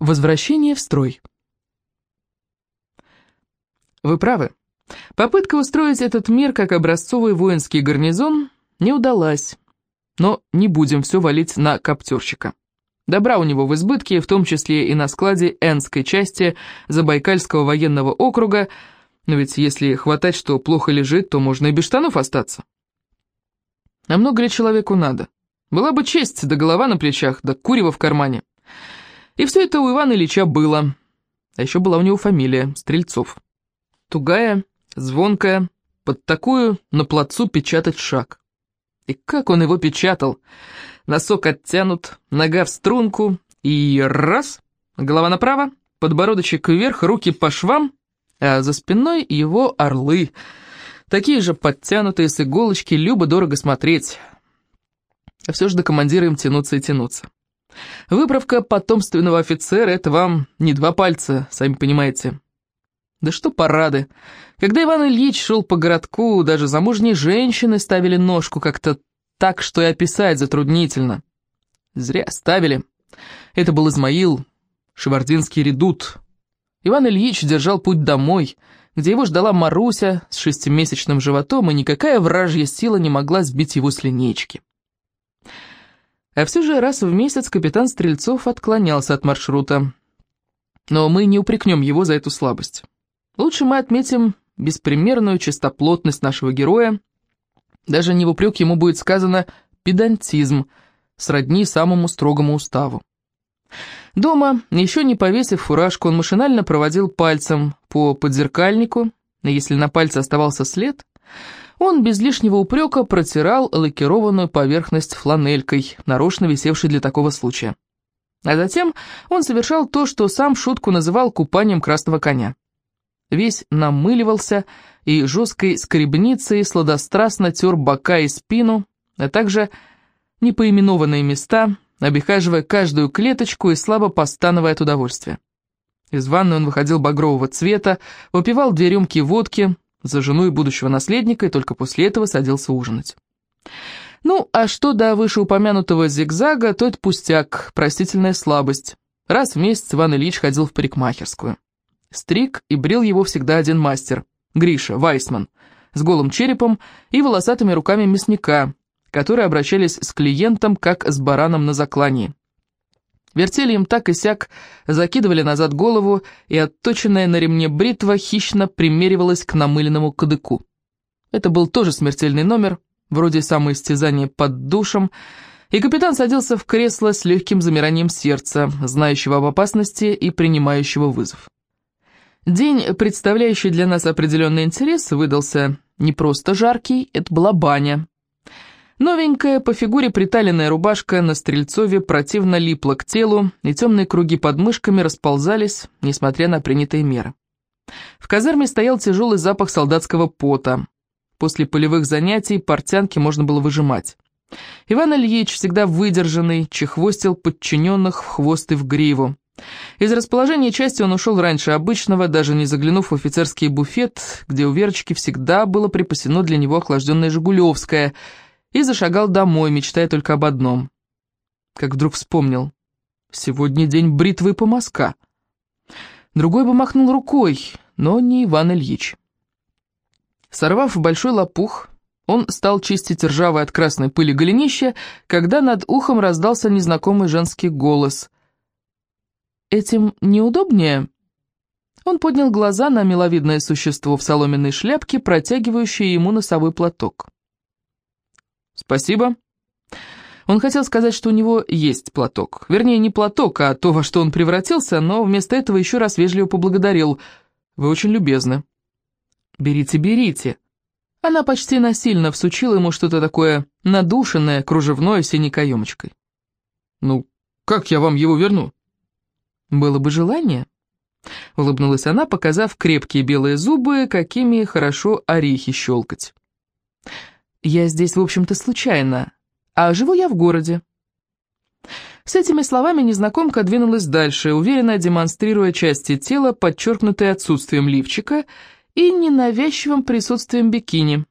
Возвращение в строй. Вы правы. Попытка устроить этот мир как образцовый воинский гарнизон не удалась. Но не будем все валить на коптерщика. Добра у него в избытке, в том числе и на складе Энской части Забайкальского военного округа, но ведь если хватать, что плохо лежит, то можно и без штанов остаться. А много ли человеку надо? Была бы честь, да голова на плечах, да курево в кармане. И все это у Ивана Ильича было. А еще была у него фамилия — Стрельцов. Тугая, звонкая, под такую на плацу печатать шаг. И как он его печатал! Носок оттянут, нога в струнку, и раз, голова направо, подбородочек вверх, руки по швам, а за спиной его орлы. Такие же подтянутые с иголочки, любо-дорого смотреть. А все же до командира им тянуться и тянуться. Выправка потомственного офицера — это вам не два пальца, сами понимаете. Да что парады. Когда Иван Ильич шел по городку, даже замужние женщины ставили ножку как-то так, что и описать затруднительно. Зря ставили. Это был Измаил, шевардинский редут. Иван Ильич держал путь домой, где его ждала Маруся с шестимесячным животом, и никакая вражья сила не могла сбить его с линейки. А все же раз в месяц капитан Стрельцов отклонялся от маршрута. Но мы не упрекнем его за эту слабость. Лучше мы отметим беспримерную чистоплотность нашего героя. Даже не в упрек ему будет сказано «педантизм», сродни самому строгому уставу. Дома, еще не повесив фуражку, он машинально проводил пальцем по подзеркальнику, если на пальце оставался след, он без лишнего упрека протирал лакированную поверхность фланелькой, нарочно висевшей для такого случая. А затем он совершал то, что сам шутку называл купанием красного коня. Весь намыливался и жесткой скребницей сладострастно тер бока и спину, а также непоименованные места, обихаживая каждую клеточку и слабо постановая от удовольствия. Из ванны он выходил багрового цвета, выпивал две рюмки водки, за жену и будущего наследника, и только после этого садился ужинать. Ну, а что до вышеупомянутого зигзага, то это пустяк, простительная слабость. Раз в месяц Иван Ильич ходил в парикмахерскую. Стриг и брил его всегда один мастер, Гриша, Вайсман, с голым черепом и волосатыми руками мясника, которые обращались с клиентом, как с бараном на заклании. Вертели им так и сяк, закидывали назад голову, и отточенная на ремне бритва хищно примеривалась к намыленному кадыку. Это был тоже смертельный номер, вроде самоистязания под душем, и капитан садился в кресло с легким замиранием сердца, знающего об опасности и принимающего вызов. День, представляющий для нас определенный интерес, выдался не просто жаркий, это была баня. Новенькая, по фигуре приталенная рубашка на Стрельцове противно липла к телу, и темные круги под мышками расползались, несмотря на принятые меры. В казарме стоял тяжелый запах солдатского пота. После полевых занятий портянки можно было выжимать. Иван Ильич, всегда выдержанный, чехвостил подчиненных в хвост и в гриву. Из расположения части он ушел раньше обычного, даже не заглянув в офицерский буфет, где у Верочки всегда было припасено для него охлажденное «Жигулевское», и зашагал домой, мечтая только об одном. Как вдруг вспомнил. Сегодня день бритвы по мазка. Другой бы махнул рукой, но не Иван Ильич. Сорвав большой лопух, он стал чистить ржавое от красной пыли голенище, когда над ухом раздался незнакомый женский голос. «Этим неудобнее?» Он поднял глаза на миловидное существо в соломенной шляпке, протягивающее ему носовой платок. «Спасибо». Он хотел сказать, что у него есть платок. Вернее, не платок, а то, во что он превратился, но вместо этого еще раз вежливо поблагодарил. «Вы очень любезны». «Берите, берите». Она почти насильно всучила ему что-то такое надушенное, кружевное, синей каемочкой. «Ну, как я вам его верну?» «Было бы желание», — улыбнулась она, показав крепкие белые зубы, какими хорошо орехи щелкать. Я здесь, в общем-то, случайно, а живу я в городе». С этими словами незнакомка двинулась дальше, уверенно демонстрируя части тела, подчеркнутые отсутствием лифчика и ненавязчивым присутствием бикини.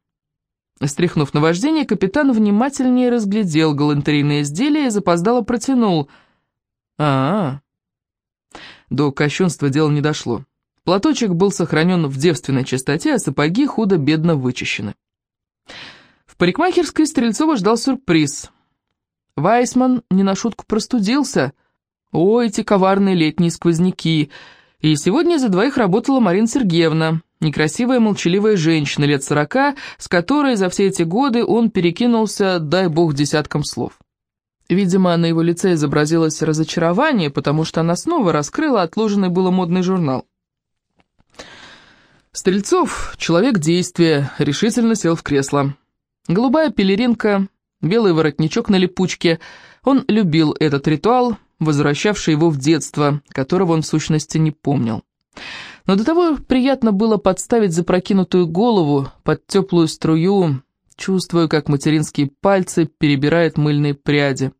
Стряхнув наваждение, капитан внимательнее разглядел галантерейное изделие и запоздало протянул. а, -а, -а. до кощунства дело не дошло. Платочек был сохранен в девственной чистоте, а сапоги худо-бедно вычищены. В парикмахерской Стрельцова ждал сюрприз. Вайсман не на шутку простудился. О, эти коварные летние сквозняки! И сегодня за двоих работала Марина Сергеевна, некрасивая молчаливая женщина лет сорока, с которой за все эти годы он перекинулся, дай бог, десятком слов. Видимо, на его лице изобразилось разочарование, потому что она снова раскрыла отложенный было модный журнал. Стрельцов, человек действия, решительно сел в кресло. Голубая пелеринка, белый воротничок на липучке. Он любил этот ритуал, возвращавший его в детство, которого он в сущности не помнил. Но до того приятно было подставить запрокинутую голову под теплую струю, чувствуя, как материнские пальцы перебирают мыльные пряди.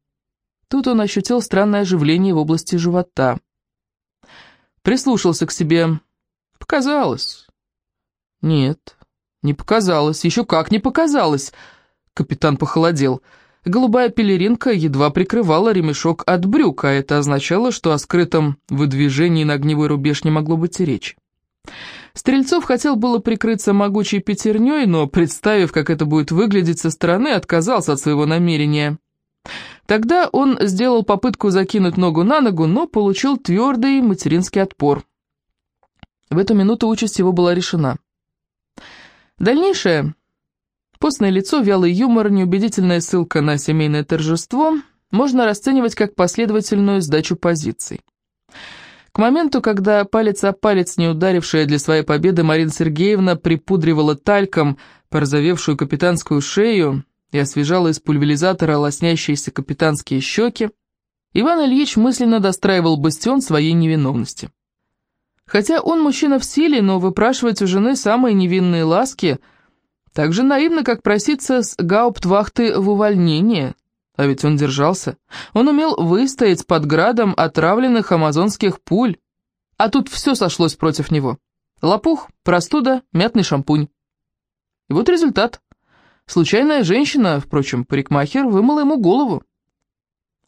Тут он ощутил странное оживление в области живота. Прислушался к себе. Показалось. «Нет, не показалось, еще как не показалось!» Капитан похолодел. Голубая пелеринка едва прикрывала ремешок от брюка, а это означало, что о скрытом выдвижении на огневой рубеж не могло быть и речи. Стрельцов хотел было прикрыться могучей пятерней, но, представив, как это будет выглядеть со стороны, отказался от своего намерения. Тогда он сделал попытку закинуть ногу на ногу, но получил твердый материнский отпор. В эту минуту участь его была решена. Дальнейшее. Постное лицо, вялый юмор, неубедительная ссылка на семейное торжество можно расценивать как последовательную сдачу позиций. К моменту, когда палец о палец, не ударившая для своей победы, Марина Сергеевна припудривала тальком порозовевшую капитанскую шею и освежала из пульверизатора лоснящиеся капитанские щеки, Иван Ильич мысленно достраивал бастион своей невиновности. Хотя он мужчина в силе, но выпрашивать у жены самые невинные ласки так же наивно, как проситься с гауптвахты в увольнение. А ведь он держался. Он умел выстоять под градом отравленных амазонских пуль. А тут все сошлось против него. Лопух, простуда, мятный шампунь. И вот результат. Случайная женщина, впрочем, парикмахер, вымыла ему голову.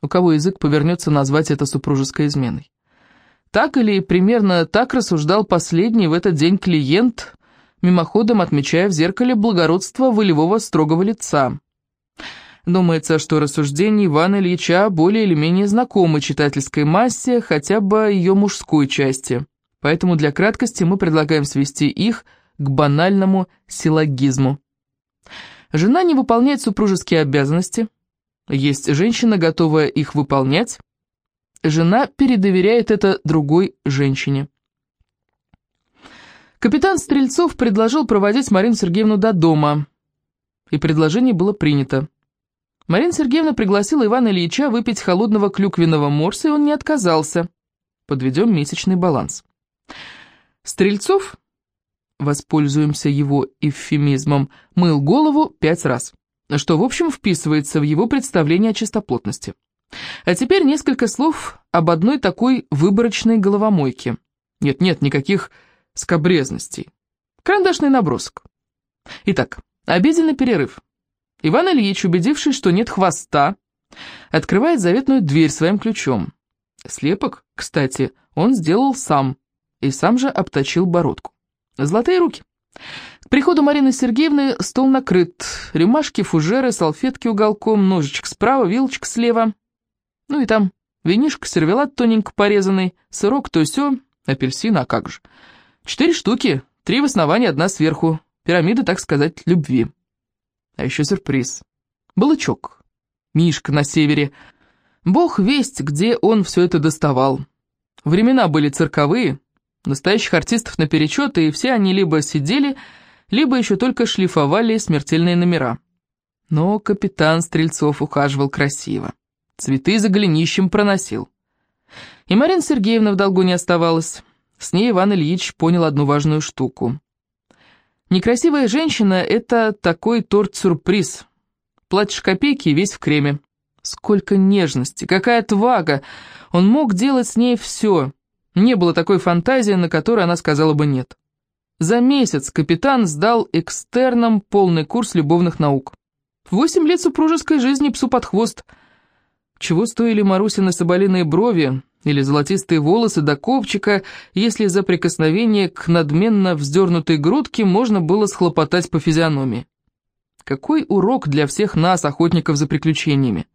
У кого язык повернется назвать это супружеской изменой? Так или примерно так рассуждал последний в этот день клиент, мимоходом отмечая в зеркале благородство волевого строгого лица. Думается, что рассуждения Ивана Ильича более или менее знакомы читательской массе, хотя бы ее мужской части. Поэтому для краткости мы предлагаем свести их к банальному силлогизму. Жена не выполняет супружеские обязанности. Есть женщина, готовая их выполнять, Жена передоверяет это другой женщине. Капитан Стрельцов предложил проводить Марину Сергеевну до дома, и предложение было принято. Марина Сергеевна пригласила Ивана Ильича выпить холодного клюквенного морса, и он не отказался. Подведем месячный баланс. Стрельцов, воспользуемся его эвфемизмом, мыл голову пять раз, что, в общем, вписывается в его представление о чистоплотности. А теперь несколько слов об одной такой выборочной головомойке. Нет-нет, никаких скобрезностей. Карандашный набросок. Итак, обеденный перерыв. Иван Ильич, убедившись, что нет хвоста, открывает заветную дверь своим ключом. Слепок, кстати, он сделал сам, и сам же обточил бородку. Золотые руки. К приходу Марины Сергеевны стол накрыт. Рюмашки, фужеры, салфетки уголком, ножичек справа, вилочка слева. Ну и там винишко, сервелат тоненько порезанный, сырок, то все, апельсин, а как же. Четыре штуки, три в основании, одна сверху. Пирамида, так сказать, любви. А еще сюрприз. Балычок. Мишка на севере. Бог весть, где он все это доставал. Времена были цирковые, настоящих артистов наперечет, и все они либо сидели, либо еще только шлифовали смертельные номера. Но капитан Стрельцов ухаживал красиво. Цветы за голенищем проносил. И Марина Сергеевна в долгу не оставалась. С ней Иван Ильич понял одну важную штуку. Некрасивая женщина — это такой торт-сюрприз. Платишь копейки и весь в креме. Сколько нежности, какая отвага! Он мог делать с ней все. Не было такой фантазии, на которой она сказала бы «нет». За месяц капитан сдал экстерном полный курс любовных наук. Восемь лет супружеской жизни псу под хвост — чего стоили Марусины соболиные брови или золотистые волосы до копчика, если за прикосновение к надменно вздернутой грудке можно было схлопотать по физиономии. Какой урок для всех нас, охотников за приключениями.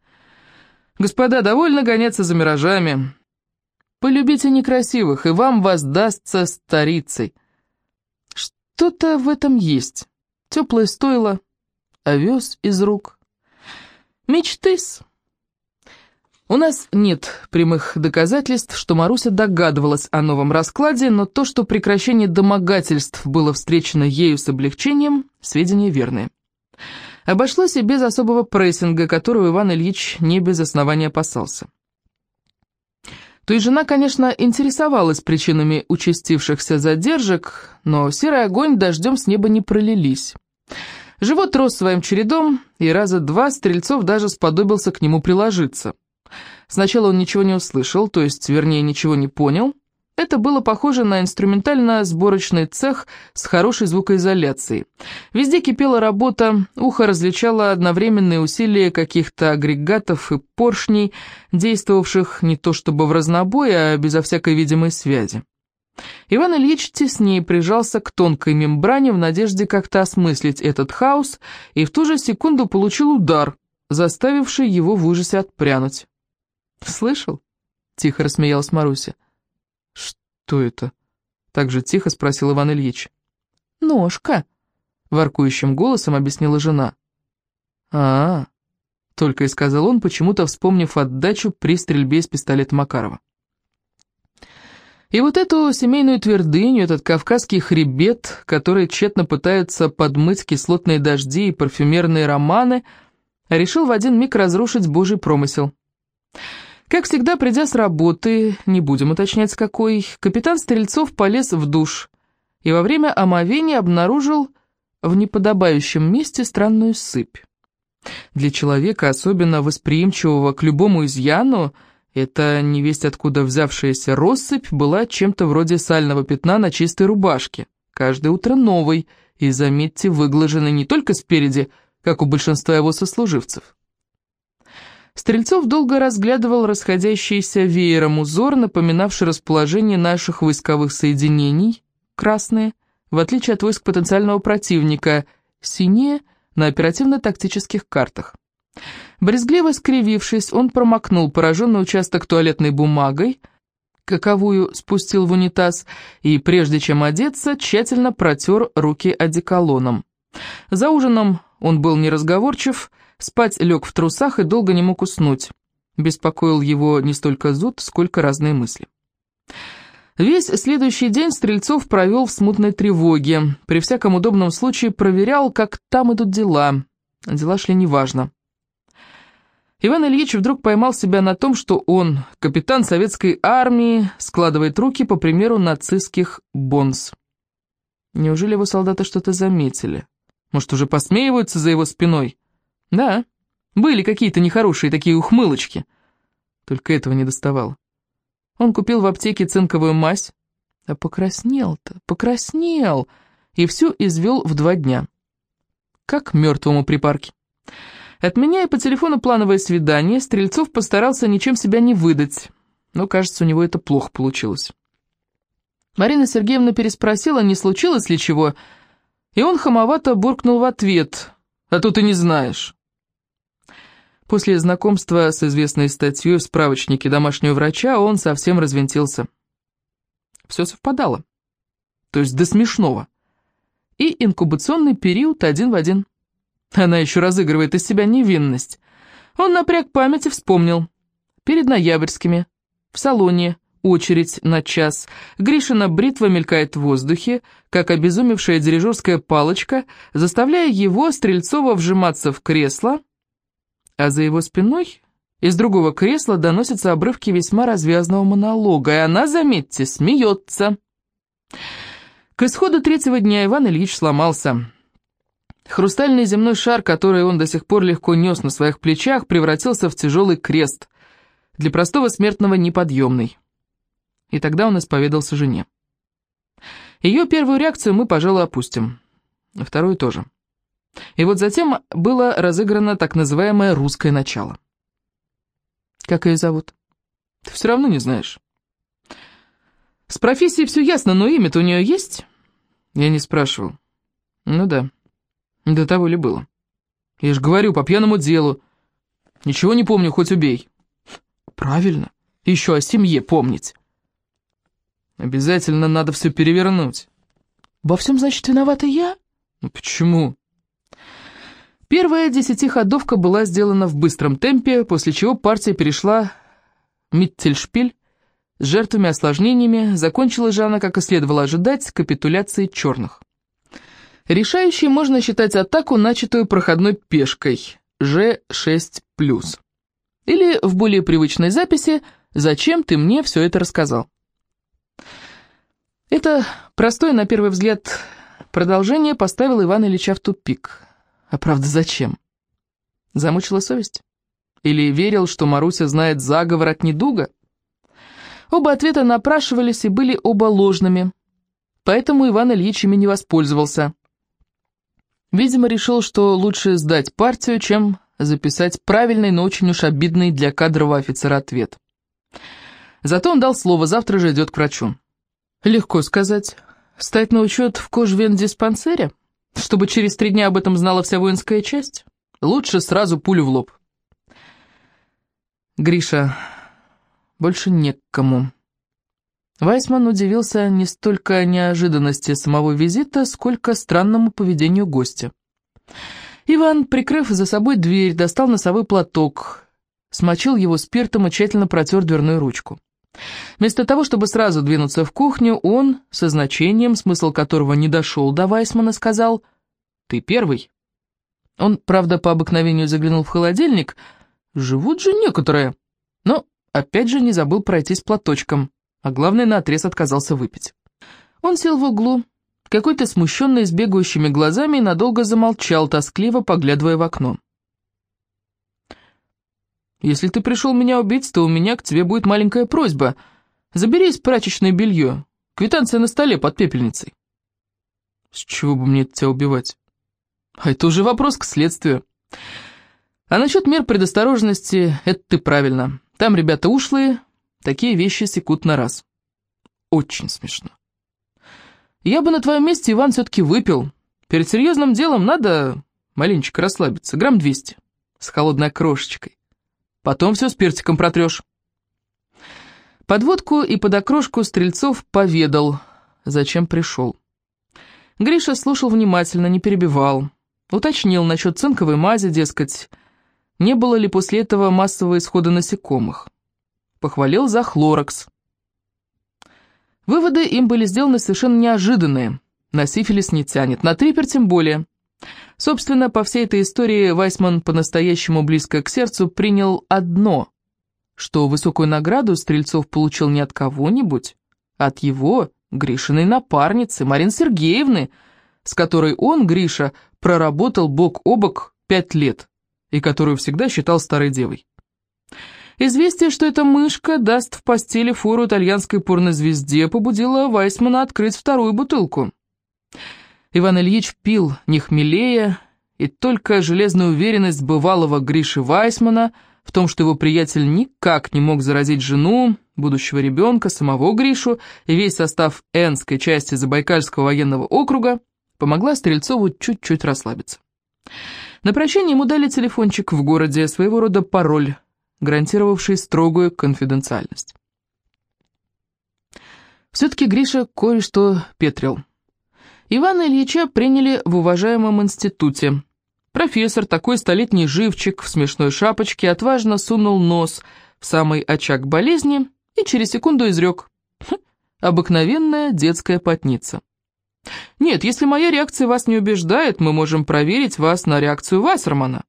Господа, довольно гоняться за миражами. Полюбите некрасивых, и вам воздастся старицей. Что-то в этом есть. Теплое стойло, овес из рук. Мечты-с. У нас нет прямых доказательств, что Маруся догадывалась о новом раскладе, но то, что прекращение домогательств было встречено ею с облегчением, сведения верные. Обошлось и без особого прессинга, которого Иван Ильич не без основания опасался. То и жена, конечно, интересовалась причинами участившихся задержек, но серый огонь дождем с неба не пролились. Живот рос своим чередом, и раза два Стрельцов даже сподобился к нему приложиться. Сначала он ничего не услышал, то есть, вернее, ничего не понял. Это было похоже на инструментально-сборочный цех с хорошей звукоизоляцией. Везде кипела работа, ухо различало одновременные усилия каких-то агрегатов и поршней, действовавших не то чтобы в разнобой, а безо всякой видимой связи. Иван Ильич теснее прижался к тонкой мембране в надежде как-то осмыслить этот хаос, и в ту же секунду получил удар, заставивший его в ужасе отпрянуть. «Слышал?» — тихо рассмеялась Маруся. «Что это?» — так же тихо спросил Иван Ильич. «Ножка», — воркующим голосом объяснила жена. а, -а, -а только и сказал он, почему-то вспомнив отдачу при стрельбе из пистолета Макарова. И вот эту семейную твердыню, этот кавказский хребет, который тщетно пытаются подмыть кислотные дожди и парфюмерные романы, решил в один миг разрушить божий промысел. Как всегда, придя с работы, не будем уточнять с какой, капитан Стрельцов полез в душ и во время омовения обнаружил в неподобающем месте странную сыпь. Для человека, особенно восприимчивого к любому изъяну, эта невесть откуда взявшаяся россыпь была чем-то вроде сального пятна на чистой рубашке, каждое утро новой, и, заметьте, выглаженной не только спереди, как у большинства его сослуживцев. Стрельцов долго разглядывал расходящийся веером узор, напоминавший расположение наших войсковых соединений, красные, в отличие от войск потенциального противника, синие на оперативно-тактических картах. Брезгливо скривившись, он промокнул пораженный участок туалетной бумагой, каковую спустил в унитаз, и, прежде чем одеться, тщательно протер руки одеколоном. За ужином он был неразговорчив, Спать лег в трусах и долго не мог уснуть. Беспокоил его не столько зуд, сколько разные мысли. Весь следующий день Стрельцов провел в смутной тревоге. При всяком удобном случае проверял, как там идут дела. Дела шли неважно. Иван Ильич вдруг поймал себя на том, что он, капитан советской армии, складывает руки по примеру нацистских бонс. Неужели его солдаты что-то заметили? Может, уже посмеиваются за его спиной? Да, были какие-то нехорошие такие ухмылочки. Только этого не доставало. Он купил в аптеке цинковую мазь, а покраснел-то, покраснел, и всю извел в два дня. Как мертвому припарке. Отменяя по телефону плановое свидание, Стрельцов постарался ничем себя не выдать, но, кажется, у него это плохо получилось. Марина Сергеевна переспросила, не случилось ли чего, и он хамовато буркнул в ответ, «А то ты не знаешь». После знакомства с известной статьей в справочнике домашнего врача он совсем развинтился. Все совпадало. То есть до смешного. И инкубационный период один в один. Она еще разыгрывает из себя невинность. Он напряг память и вспомнил. Перед ноябрьскими, в салоне, очередь на час. Гришина бритва мелькает в воздухе, как обезумевшая дирижерская палочка, заставляя его, Стрельцова, вжиматься в кресло, а за его спиной из другого кресла доносятся обрывки весьма развязного монолога, и она, заметьте, смеется. К исходу третьего дня Иван Ильич сломался. Хрустальный земной шар, который он до сих пор легко нес на своих плечах, превратился в тяжелый крест, для простого смертного неподъемный. И тогда он исповедался жене. Ее первую реакцию мы, пожалуй, опустим. Вторую тоже. И вот затем было разыграно так называемое «русское начало». Как ее зовут? Ты все равно не знаешь. С профессией все ясно, но имя-то у нее есть? Я не спрашивал. Ну да, до того ли было. Я же говорю, по пьяному делу. Ничего не помню, хоть убей. Правильно, еще о семье помнить. Обязательно надо все перевернуть. Во всем, значит, виновата я? Ну почему? Первая десятиходовка была сделана в быстром темпе, после чего партия перешла Миттельшпиль с жертвами-осложнениями, закончила же она, как и следовало ожидать, капитуляцией черных. Решающей можно считать атаку, начатую проходной пешкой Ж6+. Или в более привычной записи «Зачем ты мне все это рассказал?». Это простое, на первый взгляд, продолжение поставило Ивана Ильича в тупик. А правда, зачем? Замучила совесть? Или верил, что Маруся знает заговор от недуга? Оба ответа напрашивались и были оба ложными, поэтому Иван Ильич ими не воспользовался. Видимо, решил, что лучше сдать партию, чем записать правильный, но очень уж обидный для кадрового офицера ответ. Зато он дал слово, завтра же идет к врачу. Легко сказать. Стать на учет в кожвен-диспансере? Чтобы через три дня об этом знала вся воинская часть? Лучше сразу пулю в лоб. Гриша, больше не к кому. Вайсман удивился не столько неожиданности самого визита, сколько странному поведению гостя. Иван, прикрыв за собой дверь, достал носовой платок, смочил его спиртом и тщательно протер дверную ручку. Вместо того, чтобы сразу двинуться в кухню, он, со значением, смысл которого не дошел до Вайсмана, сказал «Ты первый». Он, правда, по обыкновению заглянул в холодильник. Живут же некоторые. Но опять же не забыл пройтись платочком, а главное, наотрез отказался выпить. Он сел в углу, какой-то смущенный, с бегающими глазами, и надолго замолчал, тоскливо поглядывая в окно. Если ты пришел меня убить, то у меня к тебе будет маленькая просьба. Забери из прачечное белье. Квитанция на столе под пепельницей. С чего бы мне тебя убивать? А это уже вопрос к следствию. А насчет мер предосторожности, это ты правильно. Там ребята ушлые, такие вещи секут на раз. Очень смешно. Я бы на твоем месте, Иван, все-таки выпил. Перед серьезным делом надо маленечко расслабиться, грамм двести, с холодной крошечкой. Потом все с перциком протрешь. Под водку и под окрошку Стрельцов поведал, зачем пришел. Гриша слушал внимательно, не перебивал. Уточнил насчет цинковой мази, дескать, не было ли после этого массового исхода насекомых. Похвалил за хлорокс. Выводы им были сделаны совершенно неожиданные. На сифилис не тянет, на трипер тем более. Собственно, по всей этой истории Вайсман по-настоящему близко к сердцу принял одно, что высокую награду Стрельцов получил не от кого-нибудь, а от его, Гришиной напарницы, Марины Сергеевны, с которой он, Гриша, проработал бок о бок пять лет, и которую всегда считал старой девой. Известие, что эта мышка даст в постели фору итальянской порнозвезде, побудило Вайсмана открыть вторую бутылку. Иван Ильич пил не хмелее, и только железная уверенность бывалого Гриши Вайсмана в том, что его приятель никак не мог заразить жену, будущего ребенка, самого Гришу и весь состав Энской части Забайкальского военного округа, помогла Стрельцову чуть-чуть расслабиться. На прощание ему дали телефончик в городе, своего рода пароль, гарантировавший строгую конфиденциальность. Все-таки Гриша кое-что петрил. Ивана Ильича приняли в уважаемом институте. Профессор, такой столетний живчик в смешной шапочке, отважно сунул нос в самый очаг болезни и через секунду изрек. Хм, обыкновенная детская потница. Нет, если моя реакция вас не убеждает, мы можем проверить вас на реакцию Вассермана.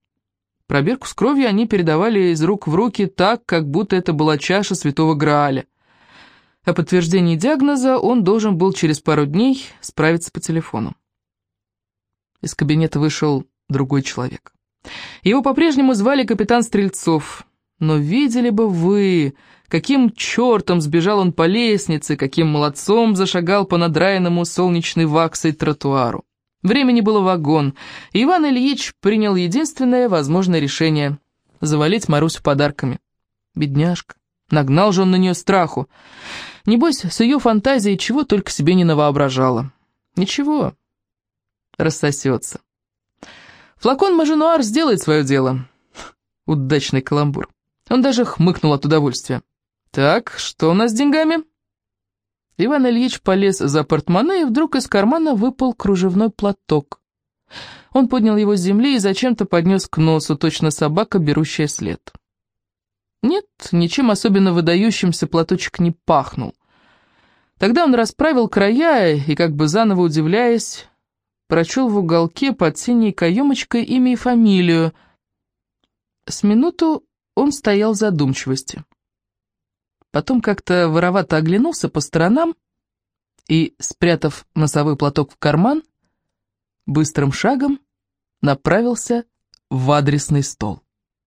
Пробирку с кровью они передавали из рук в руки так, как будто это была чаша святого Грааля. О подтверждении диагноза он должен был через пару дней справиться по телефону. Из кабинета вышел другой человек. Его по-прежнему звали капитан Стрельцов. Но видели бы вы, каким чертом сбежал он по лестнице, каким молодцом зашагал по надраенному солнечной ваксой тротуару. Времени было вагон, и Иван Ильич принял единственное возможное решение — завалить Марусю подарками. Бедняжка. Нагнал же он на нее страху. Небось, с ее фантазией чего только себе не навоображала. Ничего, рассосется. Флакон Маженуар сделает свое дело. Удачный каламбур. Он даже хмыкнул от удовольствия. «Так, что у нас с деньгами?» Иван Ильич полез за портмоне, и вдруг из кармана выпал кружевной платок. Он поднял его с земли и зачем-то поднес к носу, точно собака, берущая след. Нет, ничем особенно выдающимся платочек не пахнул. Тогда он расправил края и, как бы заново удивляясь, прочел в уголке под синей каемочкой имя и фамилию. С минуту он стоял в задумчивости. Потом как-то воровато оглянулся по сторонам и, спрятав носовой платок в карман, быстрым шагом направился в адресный стол.